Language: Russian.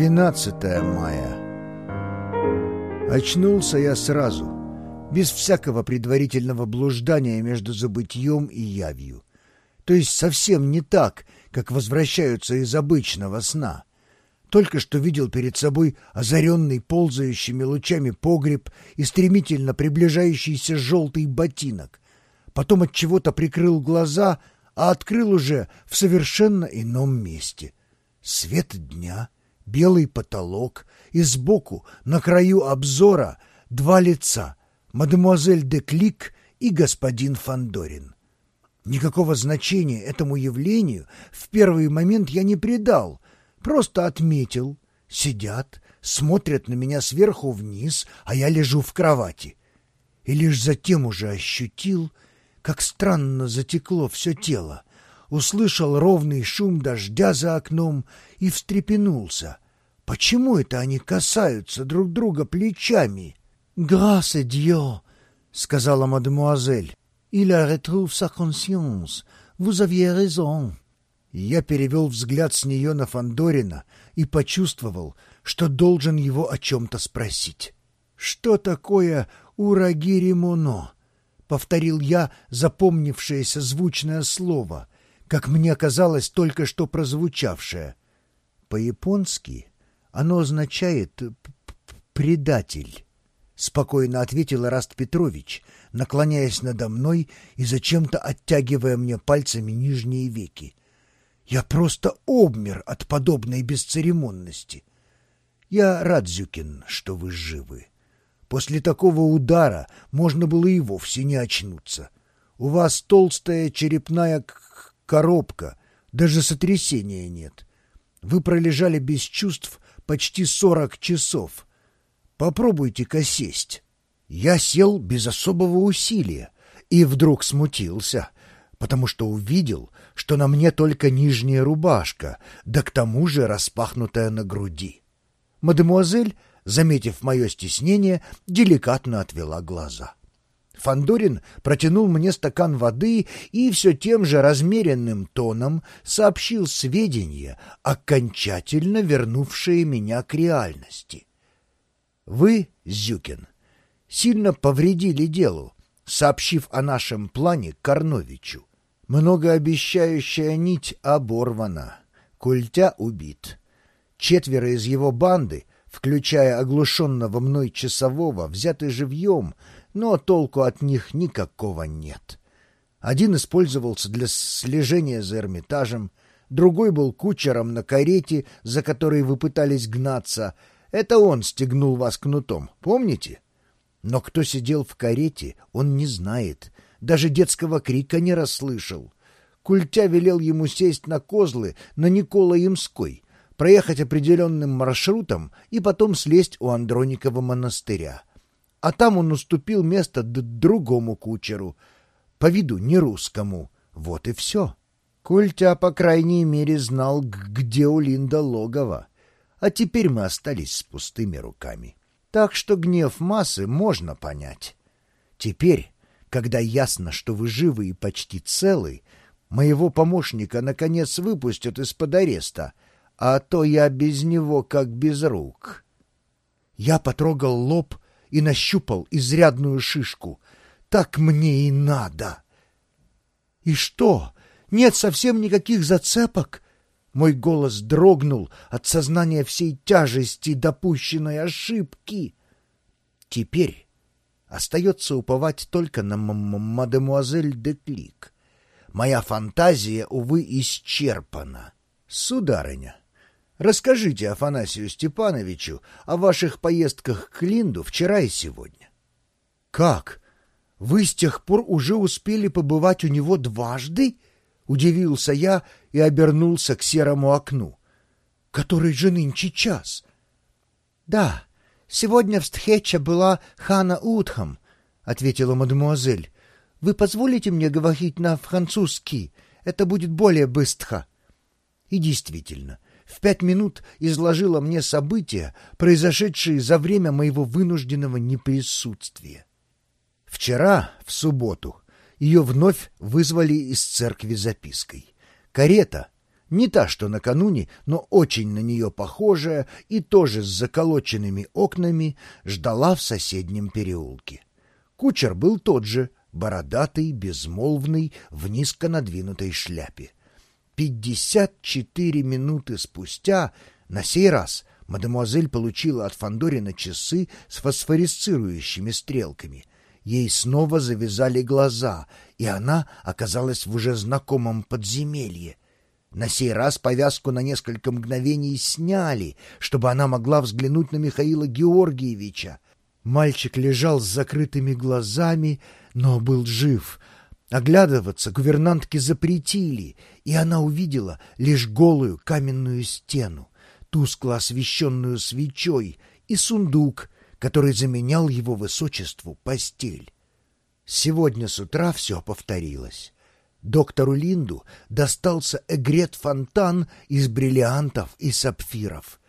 12 мая. Очнулся я сразу, без всякого предварительного блуждания между забытьем и явью. То есть совсем не так, как возвращаются из обычного сна. Только что видел перед собой озаренный ползающими лучами погреб и стремительно приближающийся желтый ботинок. Потом от чего-то прикрыл глаза, а открыл уже в совершенно ином месте. Свет дня — белый потолок, и сбоку, на краю обзора, два лица — мадемуазель де Клик и господин Фандорин. Никакого значения этому явлению в первый момент я не придал, просто отметил. Сидят, смотрят на меня сверху вниз, а я лежу в кровати. И лишь затем уже ощутил, как странно затекло все тело, услышал ровный шум дождя за окном и встрепенулся. Почему это они касаются друг друга плечами? «Грâce Dieu!» — сказала мадемуазель. «Il retrouve sa conscience. Vous aviez raison». Я перевел взгляд с нее на Фандорина и почувствовал, что должен его о чем-то спросить. «Что такое урагиримоно?» — повторил я запомнившееся звучное слово, как мне казалось только что прозвучавшее. По-японски оно означает «предатель», — спокойно ответил Раст Петрович, наклоняясь надо мной и зачем-то оттягивая мне пальцами нижние веки. Я просто обмер от подобной бесцеремонности. Я рад, Зюкин, что вы живы. После такого удара можно было и вовсе не очнуться. У вас толстая черепная коробка, даже сотрясения нет. Вы пролежали без чувств почти сорок часов. Попробуйте-ка сесть. Я сел без особого усилия и вдруг смутился, потому что увидел, что на мне только нижняя рубашка, да к тому же распахнутая на груди. Мадемуазель, заметив мое стеснение, деликатно отвела глаза. Фандорин протянул мне стакан воды и все тем же размеренным тоном сообщил сведения, окончательно вернувшие меня к реальности. «Вы, Зюкин, сильно повредили делу, сообщив о нашем плане Корновичу. Многообещающая нить оборвана, Культя убит. Четверо из его банды, включая оглушенного мной часового, взяты живьем — но толку от них никакого нет. Один использовался для слежения за Эрмитажем, другой был кучером на карете, за которой вы пытались гнаться. Это он стегнул вас кнутом, помните? Но кто сидел в карете, он не знает, даже детского крика не расслышал. Культя велел ему сесть на козлы на Никола-Ямской, проехать определенным маршрутом и потом слезть у Андроникова монастыря а там он уступил место другому кучеру, по виду не русскому. Вот и все. Культя, по крайней мере, знал, где у Линда логово. А теперь мы остались с пустыми руками. Так что гнев массы можно понять. Теперь, когда ясно, что вы живы и почти целы, моего помощника наконец выпустят из-под ареста, а то я без него как без рук. Я потрогал лоб и нащупал изрядную шишку. Так мне и надо. И что? Нет совсем никаких зацепок? Мой голос дрогнул от сознания всей тяжести допущенной ошибки. Теперь остается уповать только на мадемуазель де Клик. Моя фантазия, увы, исчерпана. Сударыня, Расскажите Афанасию Степановичу о ваших поездках к Линду вчера и сегодня. — Как? Вы с тех пор уже успели побывать у него дважды? — удивился я и обернулся к серому окну. — Который же нынче час? — Да, сегодня встреча была Хана Утхам, — ответила мадемуазель. — Вы позволите мне говорить на французский? Это будет более быстро. И действительно — в пять минут изложила мне события, произошедшие за время моего вынужденного неприсутствия. Вчера, в субботу, ее вновь вызвали из церкви запиской. Карета, Не та, что накануне, но очень на нее похожая и тоже с заколоченными окнами, ждала в соседнем переулке. Кучер был тот же, бородатый, безмолвный, в низко надвинутой шляпе. Пятьдесят четыре минуты спустя, на сей раз, мадемуазель получила от Фандорина часы с фосфорисцирующими стрелками. Ей снова завязали глаза, и она оказалась в уже знакомом подземелье. На сей раз повязку на несколько мгновений сняли, чтобы она могла взглянуть на Михаила Георгиевича. Мальчик лежал с закрытыми глазами, но был жив. Оглядываться гувернантке запретили, и она увидела лишь голую каменную стену, тускло освещенную свечой, и сундук, который заменял его высочеству постель. Сегодня с утра все повторилось. Доктору Линду достался эгрет-фонтан из бриллиантов и сапфиров.